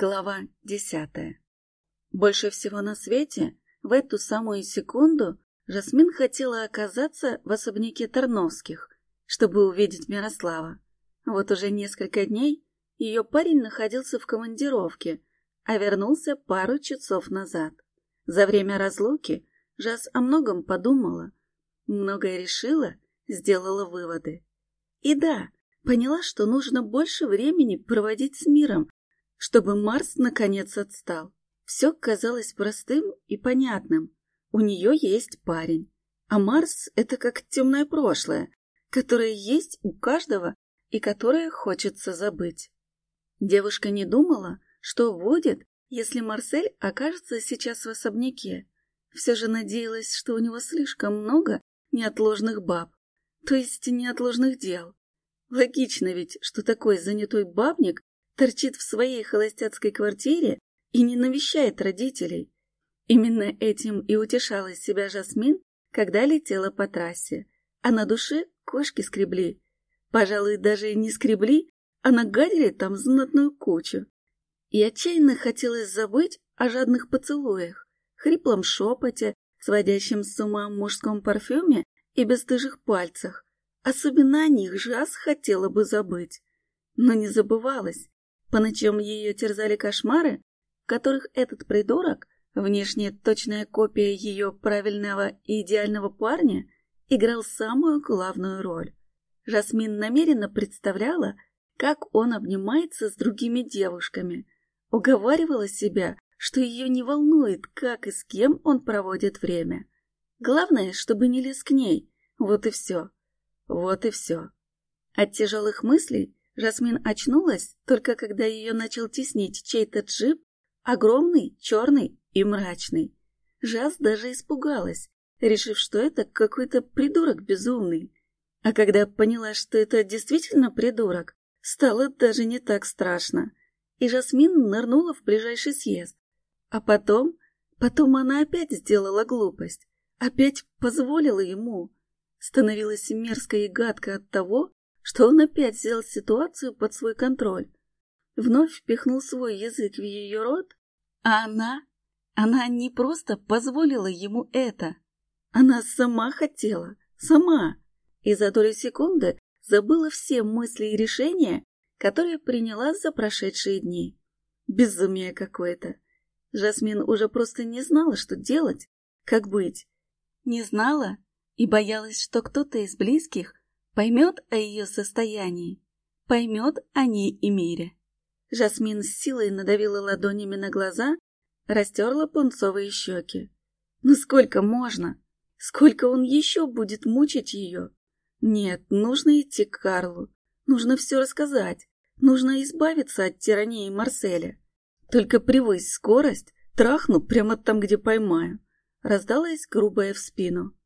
Глава десятая. Больше всего на свете в эту самую секунду Жасмин хотела оказаться в особняке Тарновских, чтобы увидеть Мирослава. Вот уже несколько дней ее парень находился в командировке, а вернулся пару часов назад. За время разлуки Жас о многом подумала, многое решила, сделала выводы. И да, поняла, что нужно больше времени проводить с миром, чтобы Марс наконец отстал. Все казалось простым и понятным. У нее есть парень, а Марс — это как темное прошлое, которое есть у каждого и которое хочется забыть. Девушка не думала, что будет, если Марсель окажется сейчас в особняке. Все же надеялась, что у него слишком много неотложных баб, то есть неотложных дел. Логично ведь, что такой занятой бабник торчит в своей холостяцкой квартире и не навещает родителей. Именно этим и утешала себя Жасмин, когда летела по трассе. А на душе кошки скребли. Пожалуй, даже не скребли, а нагадили там знатную кучу. И отчаянно хотелось забыть о жадных поцелуях, хриплом шепоте, сводящем с ума мужском парфюме и бесстыжих пальцах. Особенно о них Жас хотела бы забыть. Но не забывалась. По ночам ее терзали кошмары, в которых этот придурок, внешне точная копия ее правильного и идеального парня, играл самую главную роль. Жасмин намеренно представляла, как он обнимается с другими девушками, уговаривала себя, что ее не волнует, как и с кем он проводит время. Главное, чтобы не лез к ней, вот и все. Вот и все. От тяжелых мыслей Жасмин очнулась только когда ее начал теснить чей-то джип, огромный, черный и мрачный. Жас даже испугалась, решив, что это какой-то придурок безумный. А когда поняла, что это действительно придурок, стало даже не так страшно. И Жасмин нырнула в ближайший съезд. А потом, потом она опять сделала глупость, опять позволила ему. Становилось мерзко и гадко от того, что он опять взял ситуацию под свой контроль. Вновь впихнул свой язык в ее рот, а она... Она не просто позволила ему это. Она сама хотела, сама. И за долю секунды забыла все мысли и решения, которые приняла за прошедшие дни. Безумие какое-то. Жасмин уже просто не знала, что делать, как быть. Не знала и боялась, что кто-то из близких поймет о ее состоянии, поймет о ней и мире. Жасмин с силой надавила ладонями на глаза, растерла пунцовые щеки. Ну сколько можно? Сколько он еще будет мучить ее? Нет, нужно идти к Карлу. Нужно все рассказать. Нужно избавиться от тирании Марселя. Только привысь скорость, трахну прямо там, где поймаю. Раздалась грубая в спину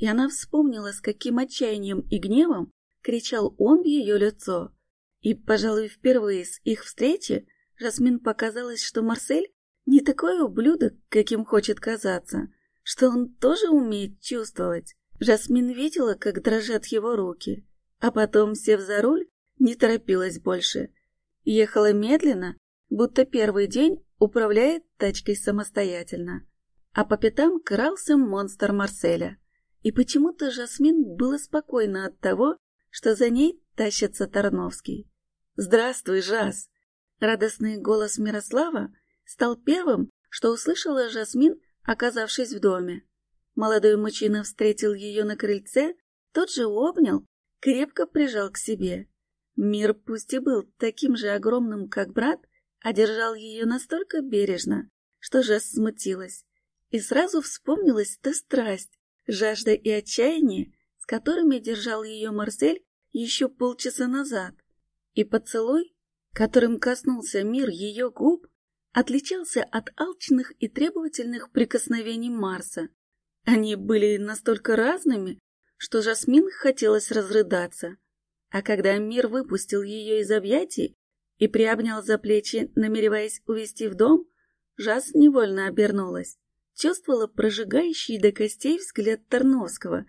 и она вспомнила, с каким отчаянием и гневом кричал он в ее лицо. И, пожалуй, впервые с их встречи Жасмин показалось, что Марсель не такой ублюдок, каким хочет казаться, что он тоже умеет чувствовать. Жасмин видела, как дрожат его руки, а потом, сев за руль, не торопилась больше. Ехала медленно, будто первый день управляет тачкой самостоятельно. А по пятам крался монстр Марселя. И почему-то Жасмин было спокойно от того, что за ней тащится Тарновский. «Здравствуй, Жас!» Радостный голос Мирослава стал первым, что услышала Жасмин, оказавшись в доме. Молодой мужчина встретил ее на крыльце, тот же обнял, крепко прижал к себе. Мир пусть и был таким же огромным, как брат, одержал ее настолько бережно, что Жас смутилась. И сразу вспомнилась та страсть, жажда и отчаяние, с которыми держал ее Марсель еще полчаса назад, и поцелуй, которым коснулся мир ее губ, отличался от алчных и требовательных прикосновений Марса. Они были настолько разными, что Жасмин хотелось разрыдаться. А когда мир выпустил ее из объятий и приобнял за плечи, намереваясь увести в дом, Жас невольно обернулась чувствовала прожигающий до костей взгляд Тарновского.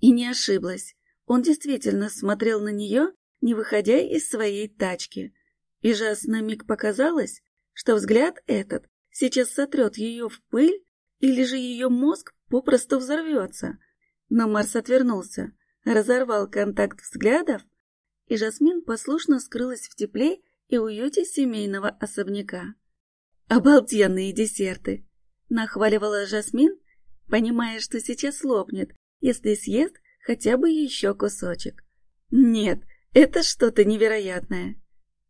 И не ошиблась. Он действительно смотрел на нее, не выходя из своей тачки. И Жас на миг показалось, что взгляд этот сейчас сотрет ее в пыль, или же ее мозг попросту взорвется. Но Марс отвернулся, разорвал контакт взглядов, и Жасмин послушно скрылась в тепле и уюте семейного особняка. «Обалденные десерты!» — нахваливала Жасмин, понимая, что сейчас лопнет, если съест хотя бы еще кусочек. «Нет, это что-то невероятное!»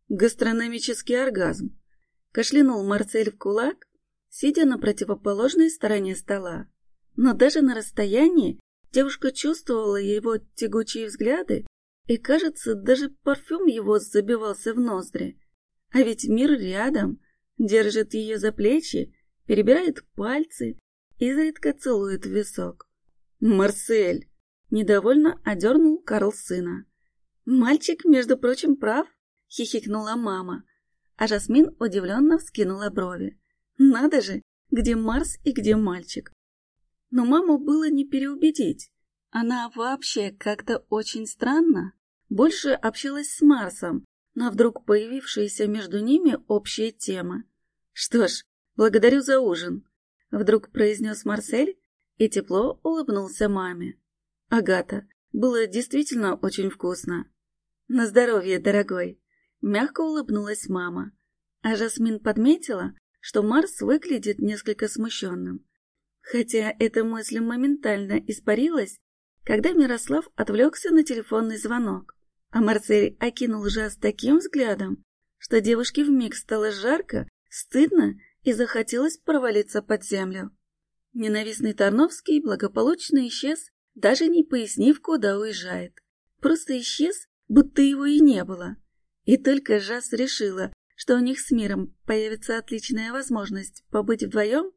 «Гастрономический оргазм!» — кашлянул Марцель в кулак, сидя на противоположной стороне стола. Но даже на расстоянии девушка чувствовала его тягучие взгляды, и, кажется, даже парфюм его забивался в ноздри. А ведь мир рядом, держит ее за плечи, перебирает пальцы, изредка целует висок. «Марсель!» — недовольно одернул Карл сына. «Мальчик, между прочим, прав», — хихикнула мама, а Жасмин удивленно вскинула брови. «Надо же, где Марс и где мальчик?» Но маму было не переубедить. Она вообще как-то очень странно больше общалась с Марсом, на вдруг появившиеся между ними общие темы. «Что ж, благодарю за ужин», — вдруг произнес Марсель и тепло улыбнулся маме. «Агата, было действительно очень вкусно». «На здоровье, дорогой», — мягко улыбнулась мама. А Жасмин подметила, что Марс выглядит несколько смущенным. Хотя эта мысль моментально испарилась, когда Мирослав отвлекся на телефонный звонок. А Марсель окинул Жас таким взглядом, что девушке вмиг стало жарко, стыдно и захотелось провалиться под землю. Ненавистный Тарновский благополучно исчез, даже не пояснив, куда уезжает. Просто исчез, будто его и не было. И только Жас решила, что у них с миром появится отличная возможность побыть вдвоем,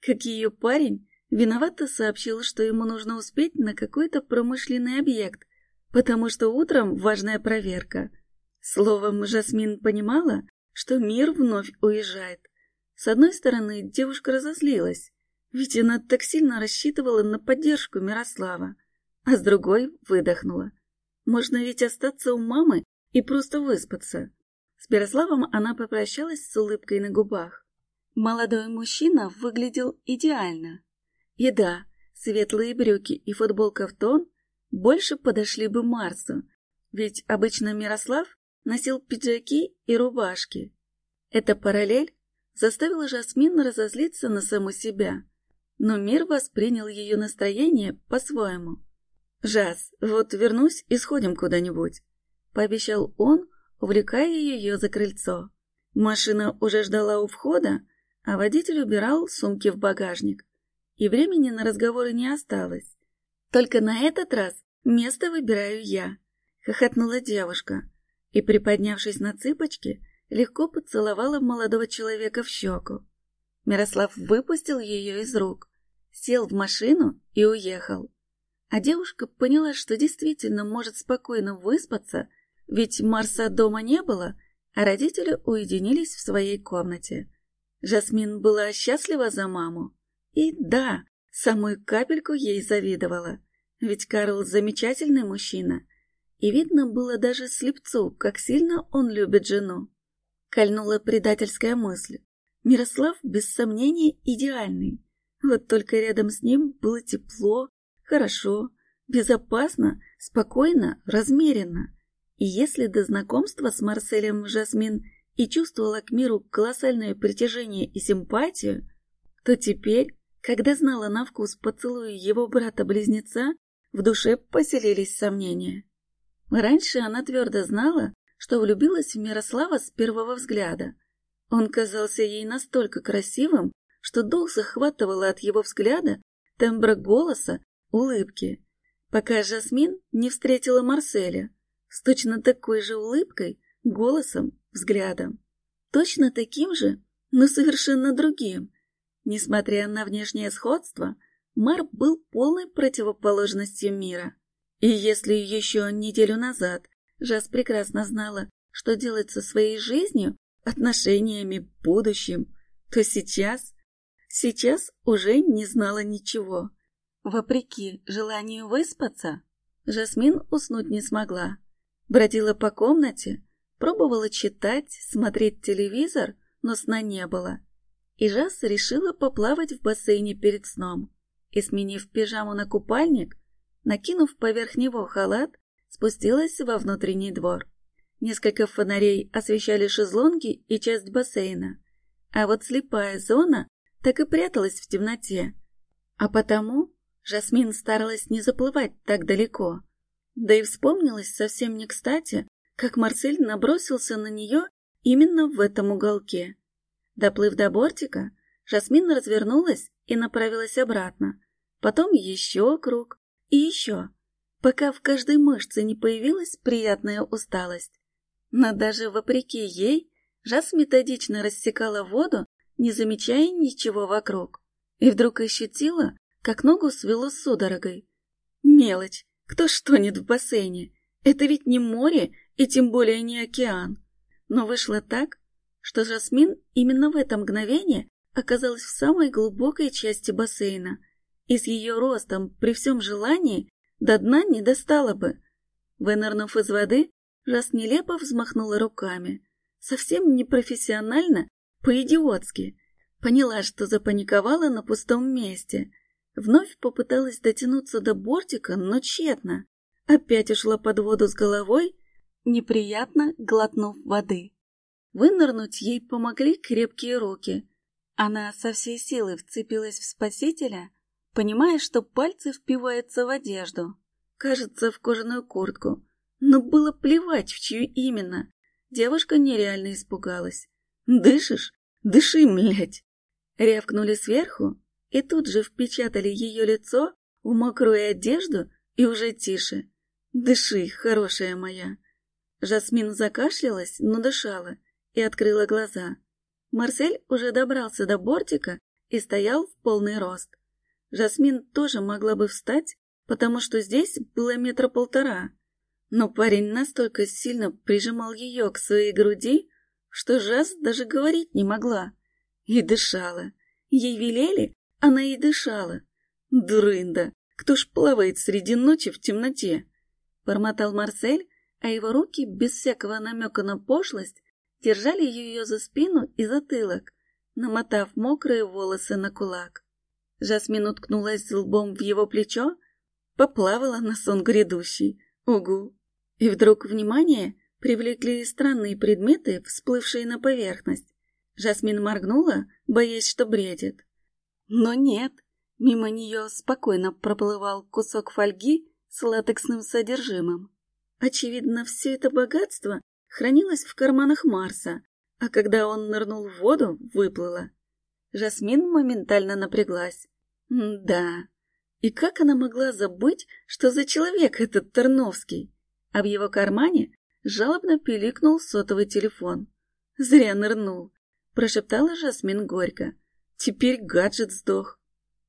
как ее парень виновато сообщил, что ему нужно успеть на какой-то промышленный объект, потому что утром важная проверка. Словом, Жасмин понимала, что мир вновь уезжает. С одной стороны, девушка разозлилась, ведь она так сильно рассчитывала на поддержку Мирослава, а с другой выдохнула. Можно ведь остаться у мамы и просто выспаться. С Мирославом она попрощалась с улыбкой на губах. Молодой мужчина выглядел идеально. И да, светлые брюки и футболка в тон больше подошли бы Марсу, ведь обычно Мирослав носил пиджаки и рубашки. Эта параллель заставила Жасмин разозлиться на саму себя, но мир воспринял ее настроение по-своему. «Жас, вот вернусь и сходим куда-нибудь», — пообещал он, увлекая ее за крыльцо. Машина уже ждала у входа, а водитель убирал сумки в багажник, и времени на разговоры не осталось. Только на этот раз место выбираю я, хохотнула девушка и, приподнявшись на цыпочки, легко поцеловала молодого человека в щеку. Мирослав выпустил ее из рук, сел в машину и уехал. А девушка поняла, что действительно может спокойно выспаться, ведь Марса дома не было, а родители уединились в своей комнате. Жасмин была счастлива за маму. И да, Самую капельку ей завидовала, ведь Карл замечательный мужчина, и видно было даже слепцу, как сильно он любит жену. Кольнула предательская мысль. Мирослав, без сомнения, идеальный. Вот только рядом с ним было тепло, хорошо, безопасно, спокойно, размеренно. И если до знакомства с Марселем Жасмин и чувствовала к миру колоссальное притяжение и симпатию, то теперь когда знала на вкус поцелуи его брата-близнеца, в душе поселились сомнения. Раньше она твердо знала, что влюбилась в Мирослава с первого взгляда. Он казался ей настолько красивым, что дух захватывало от его взгляда, тембра голоса, улыбки. Пока Жасмин не встретила Марселя с точно такой же улыбкой, голосом, взглядом. Точно таким же, но совершенно другим, Несмотря на внешнее сходство, Мар был полной противоположностью мира. И если еще неделю назад Жас прекрасно знала, что делать со своей жизнью, отношениями, будущим, то сейчас, сейчас уже не знала ничего. Вопреки желанию выспаться, Жасмин уснуть не смогла. Бродила по комнате, пробовала читать, смотреть телевизор, но сна не было. И Жас решила поплавать в бассейне перед сном. И, сменив пижаму на купальник, накинув поверх него халат, спустилась во внутренний двор. Несколько фонарей освещали шезлонги и часть бассейна, а вот слепая зона так и пряталась в темноте. А потому Жасмин старалась не заплывать так далеко. Да и вспомнилось совсем не кстати, как Марсель набросился на нее именно в этом уголке. Доплыв до бортика, Жасмин развернулась и направилась обратно, потом еще круг и еще, пока в каждой мышце не появилась приятная усталость. Но даже вопреки ей, Жас методично рассекала воду, не замечая ничего вокруг, и вдруг ощутила, как ногу свело судорогой. Мелочь, кто ж тонет в бассейне? Это ведь не море и тем более не океан. Но вышло так, что Жасмин именно в это мгновение оказалась в самой глубокой части бассейна, и с ее ростом при всем желании до дна не достала бы. Вынырнув из воды, Жас нелепо взмахнула руками. Совсем непрофессионально, по-идиотски. Поняла, что запаниковала на пустом месте. Вновь попыталась дотянуться до бортика, но тщетно. Опять ушла под воду с головой, неприятно глотнув воды. Вынырнуть ей помогли крепкие руки. Она со всей силы вцепилась в спасителя, понимая, что пальцы впиваются в одежду. Кажется, в кожаную куртку. Но было плевать, в чью именно. Девушка нереально испугалась. «Дышишь? Дыши, млядь!» Рявкнули сверху, и тут же впечатали ее лицо в мокрую одежду и уже тише. «Дыши, хорошая моя!» Жасмин закашлялась, но дышала, и открыла глаза. Марсель уже добрался до бортика и стоял в полный рост. Жасмин тоже могла бы встать, потому что здесь было метра полтора. Но парень настолько сильно прижимал ее к своей груди, что Жас даже говорить не могла. И дышала. Ей велели, она и дышала. Дурында, кто ж плавает среди ночи в темноте? Бормотал Марсель, а его руки, без всякого намека на пошлость, держали ее за спину и затылок, намотав мокрые волосы на кулак. Жасмин уткнулась лбом в его плечо, поплавала на сон грядущий. Угу! И вдруг внимание привлекли странные предметы, всплывшие на поверхность. Жасмин моргнула, боясь, что бредит. Но нет, мимо нее спокойно проплывал кусок фольги с латексным содержимым. Очевидно, все это богатство хранилось в карманах Марса, а когда он нырнул в воду, выплыло. Жасмин моментально напряглась. Да, и как она могла забыть, что за человек этот Тарновский? А в его кармане жалобно пиликнул сотовый телефон. «Зря нырнул», — прошептала Жасмин горько. Теперь гаджет сдох.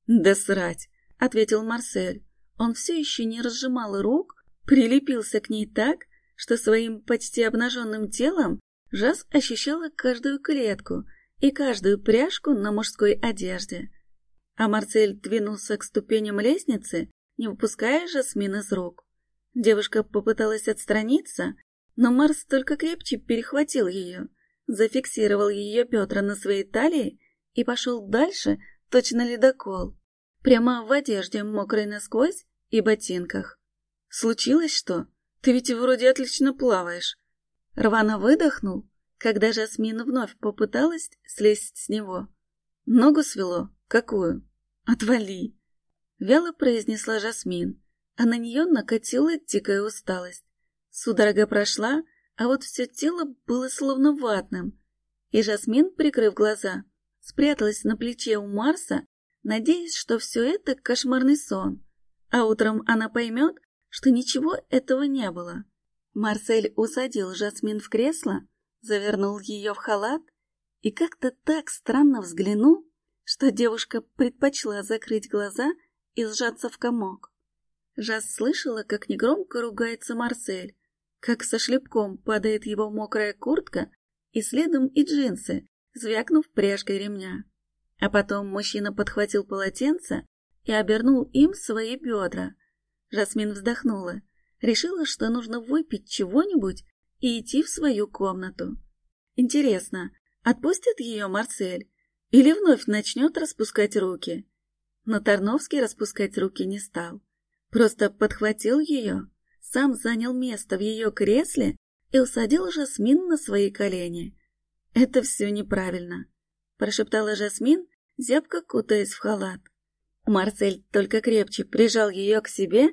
Да срать, ответил Марсель. Он все еще не разжимал рук, прилепился к ней так, что своим почти обнаженным телом Жас ощущала каждую клетку и каждую пряжку на мужской одежде. А Марсель двинулся к ступеням лестницы, не выпуская Жасмин из рук. Девушка попыталась отстраниться, но Марс только крепче перехватил ее, зафиксировал ее бедра на своей талии и пошел дальше, точно ледокол, прямо в одежде, мокрой насквозь и ботинках. «Случилось что? Ты ведь вроде отлично плаваешь». Рвано выдохнул, когда Жасмин вновь попыталась слезть с него. «Ногу свело? Какую?» «Отвали!» Вяло произнесла Жасмин, а на нее накатила дикая усталость. Судорога прошла, а вот все тело было словно ватным, и Жасмин, прикрыв глаза, спряталась на плече у Марса, надеясь, что все это кошмарный сон, а утром она поймет, что ничего этого не было. Марсель усадил Жасмин в кресло, завернул ее в халат и как-то так странно взглянул, что девушка предпочла закрыть глаза и сжаться в комок. Жас слышала, как негромко ругается Марсель, как со шлепком падает его мокрая куртка и следом и джинсы, звякнув пряжкой ремня. А потом мужчина подхватил полотенце и обернул им свои бедра. Жасмин вздохнула, решила, что нужно выпить чего-нибудь и идти в свою комнату. Интересно, Отпустит ее Марсель или вновь начнет распускать руки? Но Тарновский распускать руки не стал. Просто подхватил ее, сам занял место в ее кресле и усадил Жасмин на свои колени. «Это все неправильно», — прошептала Жасмин, зябко кутаясь в халат. Марсель только крепче прижал ее к себе,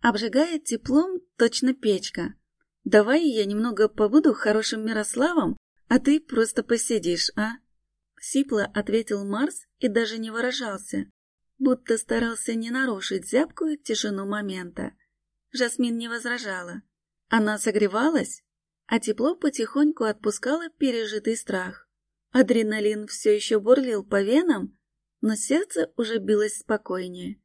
обжигая теплом точно печка. «Давай я немного побуду хорошим Мирославом, а ты просто посидишь, а?» Сипло ответил Марс и даже не выражался, будто старался не нарушить зябкую тишину момента. Жасмин не возражала. Она согревалась, а тепло потихоньку отпускало пережитый страх. Адреналин все еще бурлил по венам, но сердце уже билось спокойнее.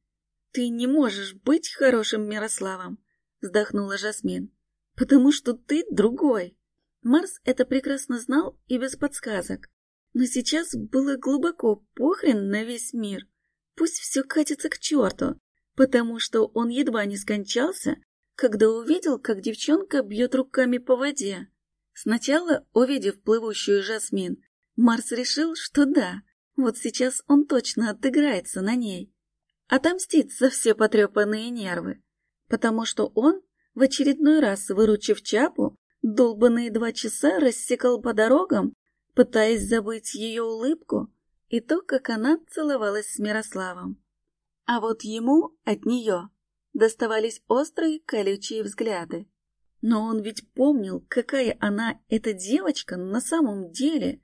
«Ты не можешь быть хорошим Мирославом», — вздохнула Жасмин, — «потому что ты другой». Марс это прекрасно знал и без подсказок, но сейчас было глубоко похрен на весь мир. Пусть все катится к черту, потому что он едва не скончался, когда увидел, как девчонка бьет руками по воде. Сначала, увидев плывущую Жасмин, Марс решил, что да, вот сейчас он точно отыграется на ней. Отомстит за все потрепанные нервы. Потому что он, в очередной раз выручив Чапу, долбанные два часа рассекал по дорогам, пытаясь забыть ее улыбку и то, как она целовалась с Мирославом. А вот ему от нее доставались острые колючие взгляды. Но он ведь помнил, какая она, эта девочка, на самом деле,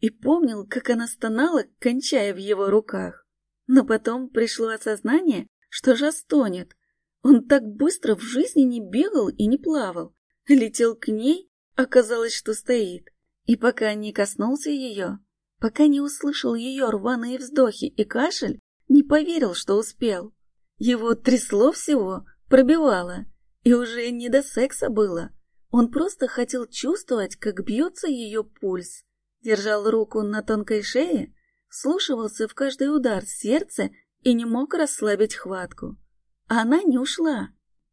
и помнил, как она стонала, кончая в его руках. Но потом пришло осознание, что Жас тонет. Он так быстро в жизни не бегал и не плавал. Летел к ней, оказалось, что стоит. И пока не коснулся ее, пока не услышал ее рваные вздохи и кашель, не поверил, что успел. Его трясло всего, пробивало, и уже не до секса было. Он просто хотел чувствовать, как бьется ее пульс держал руку на тонкой шее, слушался в каждый удар сердца и не мог расслабить хватку. Она не ушла,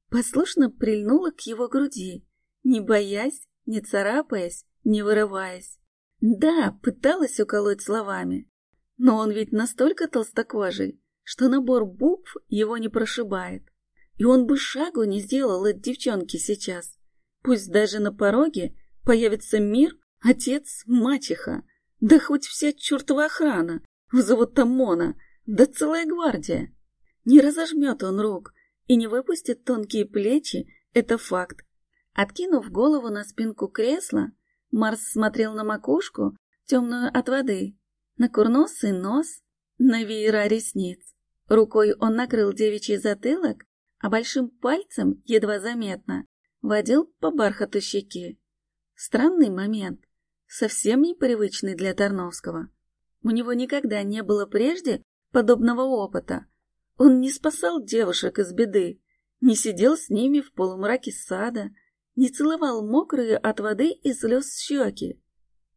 послушно прильнула к его груди, не боясь, не царапаясь, не вырываясь. Да, пыталась уколоть словами, но он ведь настолько толстокожий, что набор букв его не прошибает. И он бы шагу не сделал от девчонки сейчас. Пусть даже на пороге появится мир, Отец, мачеха, да хоть вся чертова охрана, вызовут там Мона, да целая гвардия. Не разожмет он рук и не выпустит тонкие плечи, это факт. Откинув голову на спинку кресла, Марс смотрел на макушку, темную от воды, на курносый нос, на веера ресниц. Рукой он накрыл девичий затылок, а большим пальцем, едва заметно, водил по бархату щеки. Странный момент совсем непривычный для Тарновского. У него никогда не было прежде подобного опыта. Он не спасал девушек из беды, не сидел с ними в полумраке сада, не целовал мокрые от воды и слез щеки.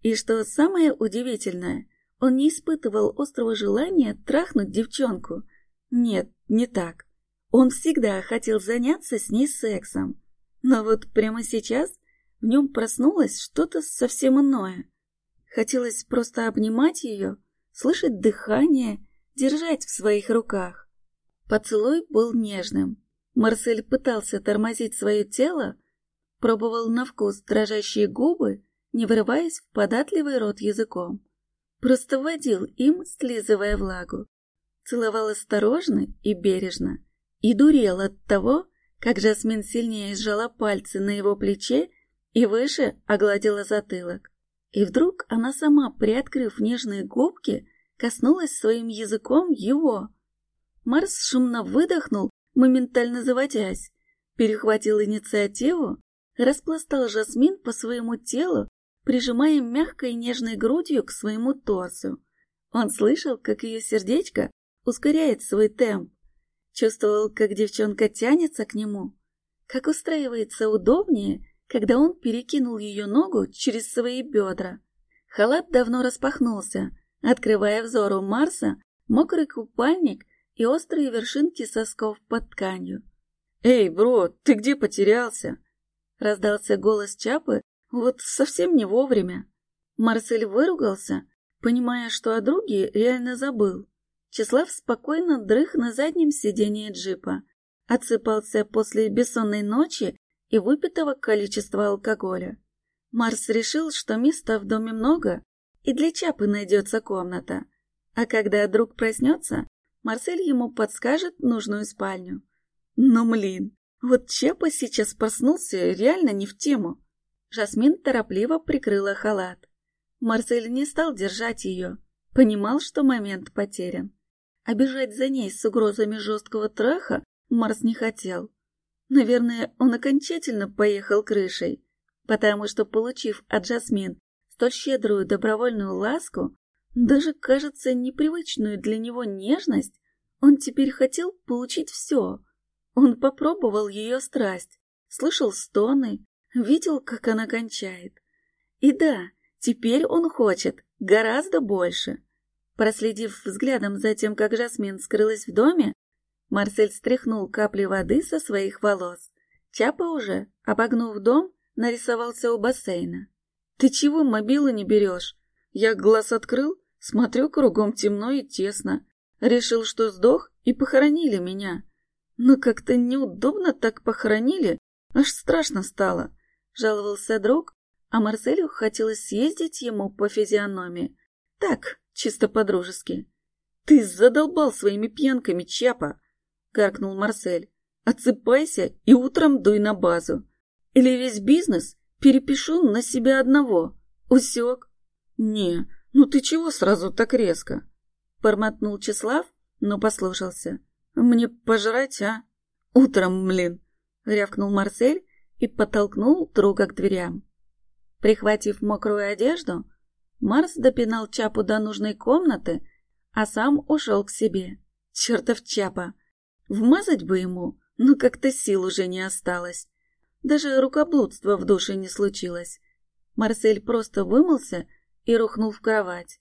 И что самое удивительное, он не испытывал острого желания трахнуть девчонку. Нет, не так. Он всегда хотел заняться с ней сексом. Но вот прямо сейчас в нем проснулось что-то совсем иное. Хотелось просто обнимать ее, слышать дыхание, держать в своих руках. Поцелуй был нежным. Марсель пытался тормозить свое тело, пробовал на вкус дрожащие губы, не вырываясь в податливый рот языком. Просто водил им, слизывая влагу. Целовал осторожно и бережно. И дурел от того, как Жасмин сильнее сжала пальцы на его плече и выше огладила затылок. И вдруг она сама, приоткрыв нежные губки, коснулась своим языком его. Марс шумно выдохнул, моментально заводясь, перехватил инициативу, распластал Жасмин по своему телу, прижимая мягкой нежной грудью к своему торсу. Он слышал, как ее сердечко ускоряет свой темп, чувствовал, как девчонка тянется к нему, как устраивается удобнее когда он перекинул ее ногу через свои бедра. Халат давно распахнулся, открывая взору Марса мокрый купальник и острые вершинки сосков под тканью. «Эй, бро, ты где потерялся?» Раздался голос Чапы вот совсем не вовремя. Марсель выругался, понимая, что о друге реально забыл. Числав спокойно дрых на заднем сиденье джипа, отсыпался после бессонной ночи и выпитого количества алкоголя. Марс решил, что места в доме много, и для Чапы найдется комната. А когда друг проснется, Марсель ему подскажет нужную спальню. Но, млин, вот Чапа сейчас проснулся реально не в тему. Жасмин торопливо прикрыла халат. Марсель не стал держать ее, понимал, что момент потерян. Бежать за ней с угрозами жесткого траха Марс не хотел. Наверное, он окончательно поехал крышей, потому что, получив от Жасмин столь щедрую добровольную ласку, даже, кажется, непривычную для него нежность, он теперь хотел получить все. Он попробовал ее страсть, слышал стоны, видел, как она кончает. И да, теперь он хочет гораздо больше. Проследив взглядом за тем, как Жасмин скрылась в доме, Марсель стряхнул капли воды со своих волос. Чапа уже, обогнув дом, нарисовался у бассейна. «Ты чего мобилу не берешь? Я глаз открыл, смотрю, кругом темно и тесно. Решил, что сдох, и похоронили меня. Но как-то неудобно так похоронили, аж страшно стало», — жаловался друг, а Марселю хотелось съездить ему по физиономии. Так, чисто по-дружески. «Ты задолбал своими пьянками, Чапа!» — гаркнул Марсель. «Отсыпайся и утром дуй на базу. Или весь бизнес перепишу на себя одного. Усек. Не, ну ты чего сразу так резко? Бормотнул Числав, но послушался. Мне пожрать, а? Утром, млин. Рявкнул Марсель и подтолкнул друга к дверям. Прихватив мокрую одежду, Марс допинал Чапу до нужной комнаты, а сам ушел к себе. Чертов Чапа! Вмазать бы ему, но как-то сил уже не осталось. Даже рукоблудства в душе не случилось. Марсель просто вымылся и рухнул в кровать.